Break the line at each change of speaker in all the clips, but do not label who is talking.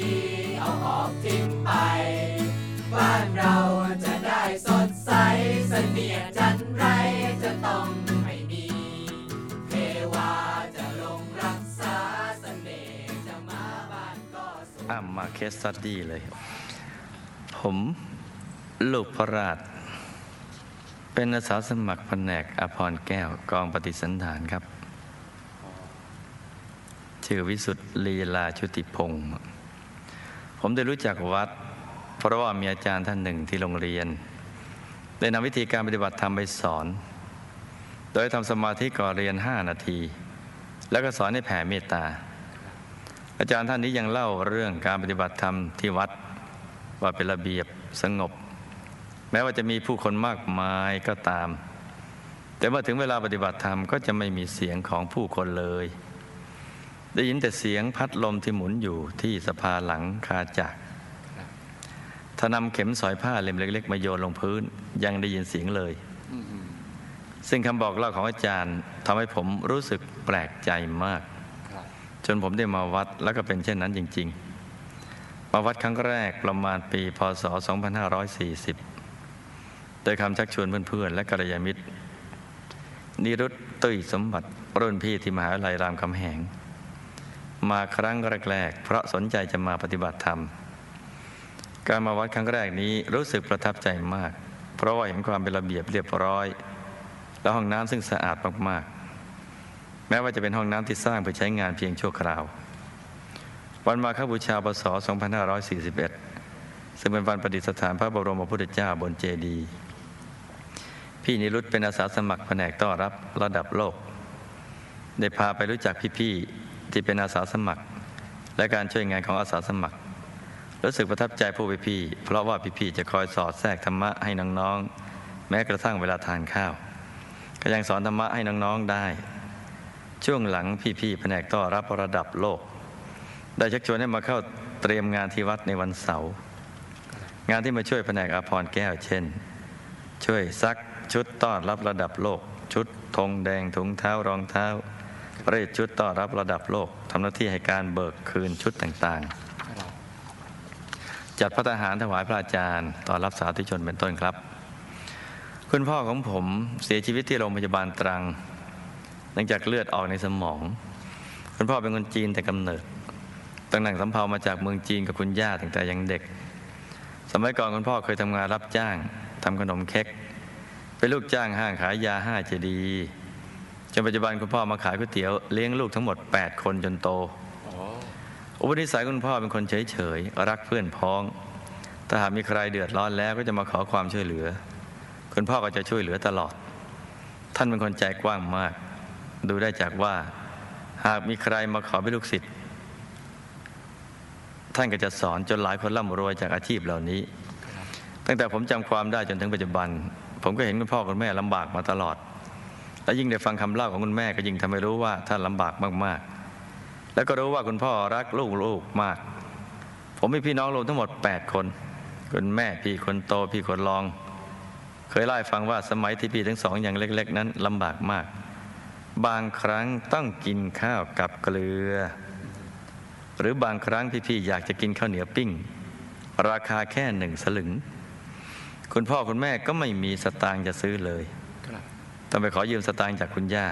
ดี เอาออกทิ้งไป บ้านเราจะได้สดใสเสนียจันไรจะต้องไม่มี เทวาจะลงรักษาเสน่ห์จะมาบ้านก็สวย
อ้ามาเคสสตดี้เลย ผมลูกพระราช เป็นอาสาสมัครแผนกอภรแก้วกองปฏิสันฐานครับ ชื่อวิสุทธ์ลีลาชุติพงศ์ ผมได้รู้จักวัด เพราะว่ามีอาจารย์ท่านหนึ่งที่โรงเรียน ได้นำวิธีการปฏิบัติธรรมไปสอน โดยทำสมาธิก่อนเรียน5นาที แล้วก็สอนให้แผ่เมตตา อาจารย์ท่านนี้ยังเล่าเรื่องการปฏิบัติธรรมที่วัด ว่าเป็นระเบียบสงบ แม้ว่าจะมีผู้คนมากมายก็ตาม แต่เมื่อถึงเวลาปฏิบัติธรรมก็จะไม่มีเสียงของผู้คนเลย ได้ยินแต่เสียงพัดลมที่หมุนอยู่ที่สะพาหลังคาจักรถ้านำเข็มสอยผ้าเล่มเล็ก ๆ มาโยนลงพื้น ยังได้ยินเสียงเลย ซึ่งคำบอกเล่าของอาจารย์ทำให้ผมรู้สึกแปลกใจมาก จนผมได้มาวัดแล้วก็เป็นเช่นนั้นจริง ๆ มาวัดครั้งแรกประมาณปีพศ 2540 โดยคำชักชวนเพื่อนๆ และกัลยาณมิตร นิรุตตุ้ยสมบัติรุ่นพี่ที่มหาวิทยาลัยรามคำแหง มาครั้งแรกๆเพราะสนใจจะมาปฏิบัติธรรม การมาวัดครั้งแรกนี้รู้สึกประทับใจมาก เพราะว่าเห็นความเป็นระเบียบเรียบร้อย และห้องน้ำซึ่งสะอาดมากๆ แม้ว่าจะเป็นห้องน้ำที่สร้างเพื่อใช้งานเพียงชั่วคราว วันมาฆบูชาปศ2541 ซึ่งเป็นวันประดิษฐานพระบรมพุทธเจ้าบนเจดีย์พี่นิรุตเป็นอาสาสมัครแผนกต้อนรับระดับโลก ได้พาไปรู้จักพี่ๆ ที่เป็นอาสาสมัคร และการช่วยงานของอาสาสมัคร รู้สึกประทับใจผู้พี่ๆเพราะว่าพี่ๆจะคอยสอดแทรกธรรมะให้น้องๆ แม้กระทั่งเวลาทานข้าว ก็ยังสอนธรรมะให้น้องๆได้ ช่วงหลังพี่ๆแผนกต้อนรับระดับโลก ได้ชักชวนให้มาเข้าเตรียมงานที่วัดในวันเสาร์งานที่มาช่วยแผนกอาพรแก้วเช่น ช่วยซักชุดต้อนรับระดับโลก ชุดธงแดงถุงเท้ารองเท้า เรศชุดต้อนรับระดับโลกทำหน้าที่ให้การเบิกคืนชุดต่างๆ จัดพระทหารถวายพระอาจารย์ต้อนรับสาธุชนเป็นต้นครับ คุณพ่อของผมเสียชีวิตที่โรงพยาบาลตรัง หลังจากเลือดออกในสมอง คุณพ่อเป็นคนจีนแต่กำเนิดตั้งหนังสำเภามาจากเมืองจีนกับคุณย่าตั้งแต่ยังเด็ก สมัยก่อนคุณพ่อเคยทำงานรับจ้างทำขนมเค้กเป็นลูกจ้างห้างขายยาห้าเจดีย์ จนปัจจุบันคุณพ่อมาขายก๋วยเตี๋ยวเลี้ยงลูกทั้งหมด 8 คนจนโตอุปนิสัยคุณพ่อเป็นคนเฉยเฉยๆรักเพื่อนพ้อง ถ้าหากมีใครเดือดร้อนแล้วก็จะมาขอความช่วยเหลือ คุณพ่อก็จะช่วยเหลือตลอด ท่านเป็นคนใจกว้างมาก ดูได้จากว่า หากมีใครมาขอเป็นลูกศิษย์ท่านก็จะสอนจนหลายคนร่ำรวยจากอาชีพเหล่านี้ ตั้งแต่ผมจำความได้จนถึงปัจจุบัน ผมก็เห็นคุณพ่อคุณแม่ลำบากมาตลอด และยิ่งได้ฟังคำเล่าของคุณแม่ก็ยิ่งทำให้รู้ว่าท่านลำบากมากๆ แล้วก็รู้ว่าคุณพ่อรักลูกๆมาก ผมมีพี่น้องรวมทั้งหมด 8 คน คุณแม่พี่คนโตพี่คนรอง เคยเล่าให้ฟังว่าสมัยที่พี่ทั้งสองอย่างเล็ก ๆ นั้นลำบากมาก บางครั้งต้องกินข้าวกับเกลือ หรือบางครั้งพี่ๆอยากจะกินข้าวเหนียวปิ้ง ราคาแค่หนึ่งสลึง คุณพ่อคุณแม่ก็ไม่มีสตางค์จะซื้อเลย ต้องไปขอยืมสตางค์จากคุณย่า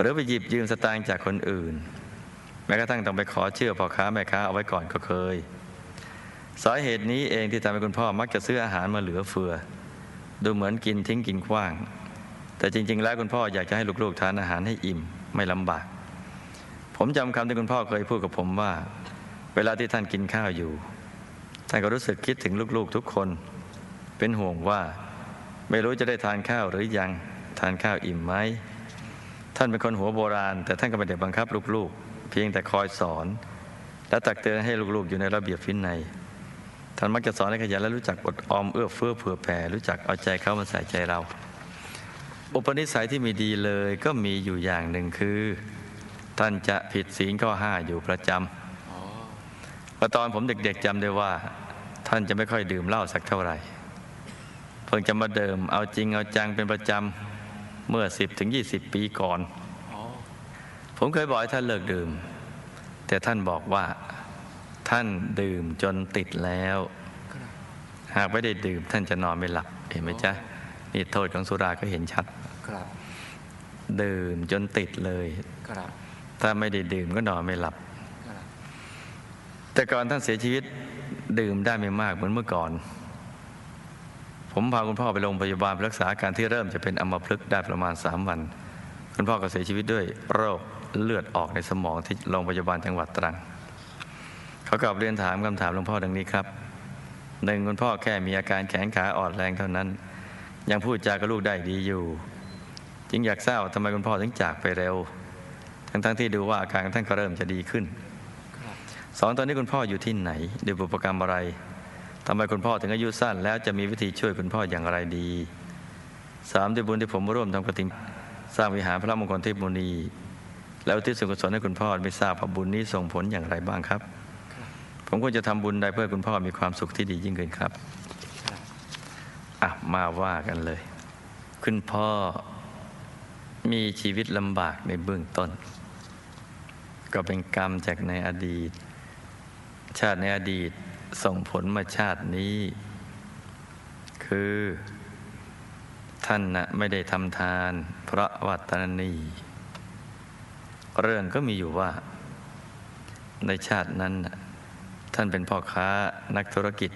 หรือไปหยิบยืมสตางค์จากคนอื่น แม้กระทั่งต้องไปขอเชื่อพ่อค้าแม่ค้าเอาไว้ก่อนก็เคย สาเหตุนี้เองที่ทำให้คุณพ่อมักจะซื้ออาหารมาเหลือเฟือ ดูเหมือนกินทิ้งกินขว้าง แต่จริง ๆ แล้วคุณพ่ออยากจะให้ลูกๆทานอาหารให้อิ่มไม่ลำบาก ผมจำคำที่คุณพ่อเคยพูดกับผมว่า เวลาที่ท่านกินข้าวอยู่ท่านก็รู้สึกคิดถึงลูกๆทุกคน เป็นห่วงว่าไม่รู้จะได้ทานข้าวหรือยัง ทานข้าวอิ่มไหมท่านเป็นคนหัวโบราณ แต่ท่านก็ไม่ได้บังคับลูกๆ เพียงแต่คอยสอน และตักเตือนให้ลูกๆ อยู่ในระเบียบวินัยท่านมักจะสอนให้ขยันและรู้จักอดออมเอื้อเฟื้อเผื่อแผ่รู้จักเอาใจเขามาใส่ใจเรา อุปนิสัยที่มีดีเลยก็มีอยู่อย่างหนึ่งคือ ท่านจะผิดศีลข้อห้าอยู่ประจำพอตอนผมเด็กๆจำได้ว่า ท่านจะไม่ค่อยดื่มเหล้าสักเท่าไหร่เพิ่งจะมาเดิมเอาจริงเอาจังเป็นประจำ เมื่อ10ถึง20ปีก่อน ผมเคยบอกให้ท่านเลิกดื่ม แต่ท่านบอกว่าท่านดื่มจนติดแล้ว
ครับ
หากไม่ได้ดื่มท่านจะนอนไม่หลับ เห็นไหมจ๊ะนี่โทษของสุราก็เห็นชัด
ครับ
ดื่มจนติดเลย
ครับ
ถ้าไม่ได้ดื่มก็นอนไม่หลับ
ครับ
แต่ก่อนท่านเสียชีวิตดื่มได้ไม่มากเหมือนเมื่อก่อน ผมพาคุณพ่อไปโรงพยาบาลรักษาการที่เริ่มจะเป็นอัมพฤกษ์ได้ประมาณ 3 วัน คุณพ่อก็เสียชีวิตด้วยโรคเลือดออกในสมองที่โรงพยาบาลจังหวัดตรัง เขากลับเรียนถามคำถามหลวงพ่อดังนี้ครับหนึ่งคุณพ่อแค่มีอาการแขนขาอ่อนแรงเท่านั้น ยังพูดจากับลูกได้ดีอยู่ จึงอยากทราบว่าทำไมคุณพ่อถึงจากไปเร็ว ทั้งๆที่ดูว่าอาการท่านก็เริ่มจะดีขึ้นสองตอนนี้คุณพ่ออยู่ที่ไหนด้วยบุพกรรมอะไรำไมคุณพ่อถึงอายุสั้น แล้วจะมีวิธีช่วยคุณพ่ออย่างไรดีสามด้วยบุญที่ผมร่วมทำกฐินสร้างวิหารพระมงคลเทพมุนี แล้วอุที่ส่วนกุศลให้คุณพ่อไม่ทราบว่าบุญนี้ส่งผลอย่างไรบ้างครับ
ครับ
ผมควรจะทำบุญใดเพื่อให้คุณพ่อมีความสุขที่ดียิ่งขึ้นครับ
ครับ
อะมาว่ากันเลย คุณพ่อมีชีวิตลำบากในเบื้องต้น ก็เป็นกรรมจากในอดีต ชาติในอดีต ส่งผลมาชาตินี้ คือ ท่านนะไม่ได้ทำทาน เพราะวัตนนีเรื่องก็มีอยู่ว่า ในชาตินั้น ท่านเป็นพ่อค้านักธุรกิจ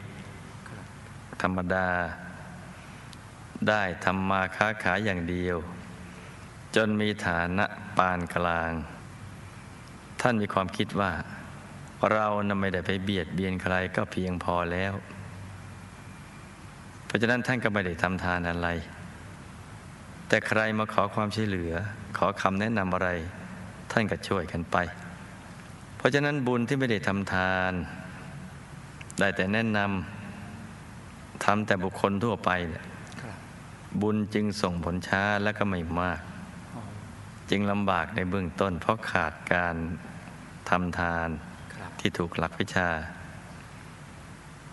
ธรรมดา ได้ทำมาค้าขายอย่างเดียว จนมีฐานะปานกลาง ท่านมีความคิดว่า เรานะไม่ได้ไปเบียดเบียนใครก็เพียงพอแล้ว เพราะฉะนั้นท่านก็ไม่ได้ทำทานอะไร แต่ใครมาขอความช่วยเหลือ ขอคำแนะนำอะไร ท่านก็ช่วยกันไป เพราะฉะนั้นบุญที่ไม่ได้ทำทาน ได้แต่แนะนำทำแต่บุคคลทั่วไปเนี่ย
ครับ
บุญจึงส่งผลช้าและก็ไม่มาก
อ๋อ
จึงลำบากในเบื้องต้นเพราะขาดการทำทาน
ครับ
ที่ถูกหลักวิชา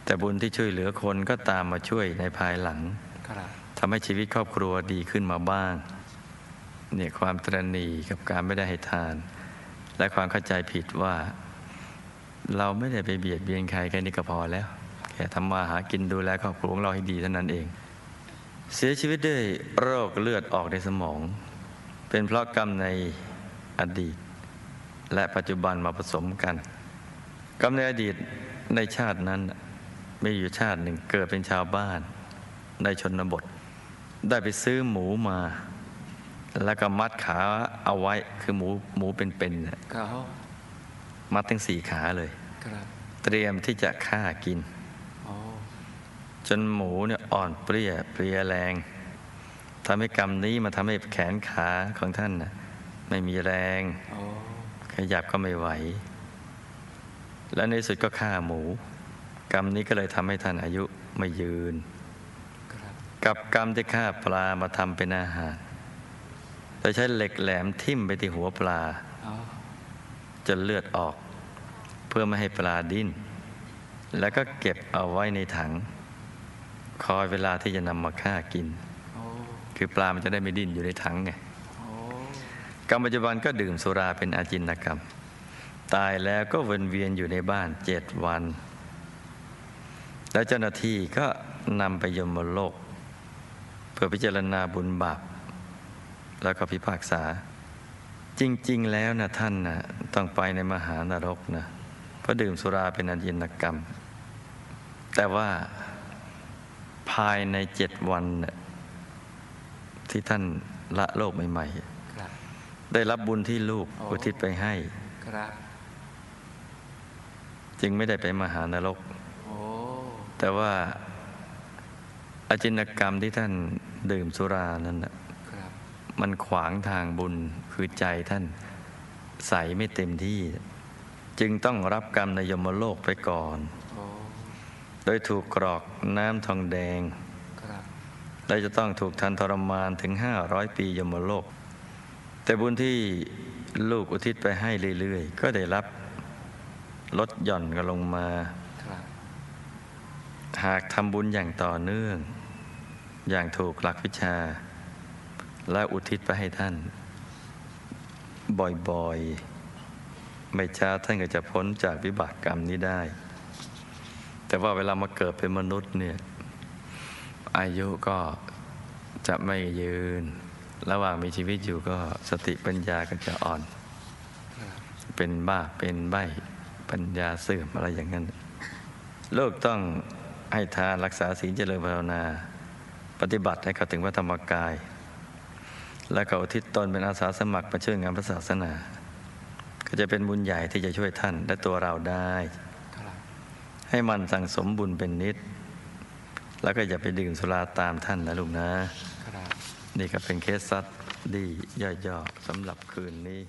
แต่บุญที่ช่วยเหลือคนก็ตามมาช่วยในภายหลัง
ครับ
ทำให้ชีวิตครอบครัวดีขึ้นมาบ้าง เนี่ยความตรณีกับการไม่ได้ให้ทาน และความเข้าใจผิดว่า เราไม่ได้ไปเบียดเบียนใครแค่นี้ก็พอแล้วแค่ทำมาหากินดูแลครอบครัวของเราให้ดีเท่านั้นเอง เสียชีวิตด้วยโรคเลือดออกในสมอง เป็นเพราะกรรมในอดีต และปัจจุบันมาผสมกัน กรรมในอดีตในชาตินั้นมีอยู่ชาติหนึ่งเกิดเป็นชาวบ้านในชนบท ได้ไปซื้อหมูมา แล้วก็มัดขาเอาไว้คือหมูหมูเป็นๆน่ะ
ครับ
มัดทั้งสี่ขาเลย
ครับ
เตรียมที่จะฆ่ากิน
อ๋อ
จนหมูเนี่ยอ่อนเปรี้ยเพลียแรงทำให้กรรมนี้มาทำให้แขนขาของท่านน่ะไม่มีแรง
อ๋อ
ขยับก็ไม่ไหว และในที่สุดก็ฆ่าหมู กรรมนี้ก็เลยทำให้ท่านอายุไม่ยืน
ครับ
กับกรรมที่ฆ่าปลามาทำเป็นอาหารโดยใช้เหล็กแหลมทิ่มไปที่หัวปลา
อ๋อ
จนเลือดออก เพื่อไม่ให้ปลาดิ้น แล้วก็เก็บเอาไว้ในถัง คอยเวลาที่จะนำมาฆ่ากิน
อ๋อ
คือปลามันจะได้ไม่ดิ้นอยู่ในถังไง
อ๋อ
กรรมปัจจุบันก็ดื่มสุราเป็นอาจินกรรม ตายแล้วก็วนเวียนอยู่ในบ้านเจ็ดวัน แล้วเจ้าหน้าที่ก็นำไปยมโลก เพื่อพิจารณาบุญบาปแล้วก็พิพากษา จริง ๆ แล้วนะท่านนะต้องไปในมหานรกนะเพราะดื่มสุราเป็นอาจินกรรม แต่ว่าภายในเจ็ดวันน่ะที่ท่านละโลกใหม่ๆ
ครับ
ได้รับบุญที่ลูก
อ๋อ
อุทิศไปให้
ครับ
จึงไม่ได้ไปมหานรก
โอ้
แต่ว่าอาจินกรรมที่ท่านดื่มสุรานั้นน่ะ
ครับ
มันขวางทางบุญคือใจท่านใสไม่เต็มที่ จึงต้องรับกรรมในยมโลกไปก่อน
โอ้
โดยถูกกรอกน้ำทองแดง
ครับ
และจะต้องถูกทันทรมานถึง500ปียมโลก แต่บุญที่ลูกอุทิศไปให้เรื่อยๆ ก็ได้รับ ลดหย่อนกันลงมา
ครับ
หากทำบุญอย่างต่อเนื่อง อย่างถูกหลักวิชา และอุทิศไปให้ท่าน บ่อยไม่ช้าท่านก็จะพ้นจากวิบากกรรมนี้ได้ แต่ว่าเวลามาเกิดเป็นมนุษย์เนี่ย อายุก็จะไม่ยืน ระหว่างมีชีวิตอยู่ก็สติปัญญาก็จะอ่อน เป็นบ้าเป็นใบ ปัญญาเสื่อมอะไรอย่างนั้นโลกต้องให้ทานรักษาศีลเจริญภาวนา ปฏิบัติให้เข้าถึงพระธรรมกาย และก็อุทิศตนเป็นอาสาสมัครมาช่วยงานพระศาสนา ก็จะเป็นบุญใหญ่ที่จะช่วยท่านและตัวเราได้
ครับ
ให้มันสั่งสมบุญเป็นนิด แล้วก็อย่าไปดื่มสุราตามท่านนะลูกนะ
ครับ
นี่ก็เป็นเคสซัดดีย่อยๆสำหรับคืนนี้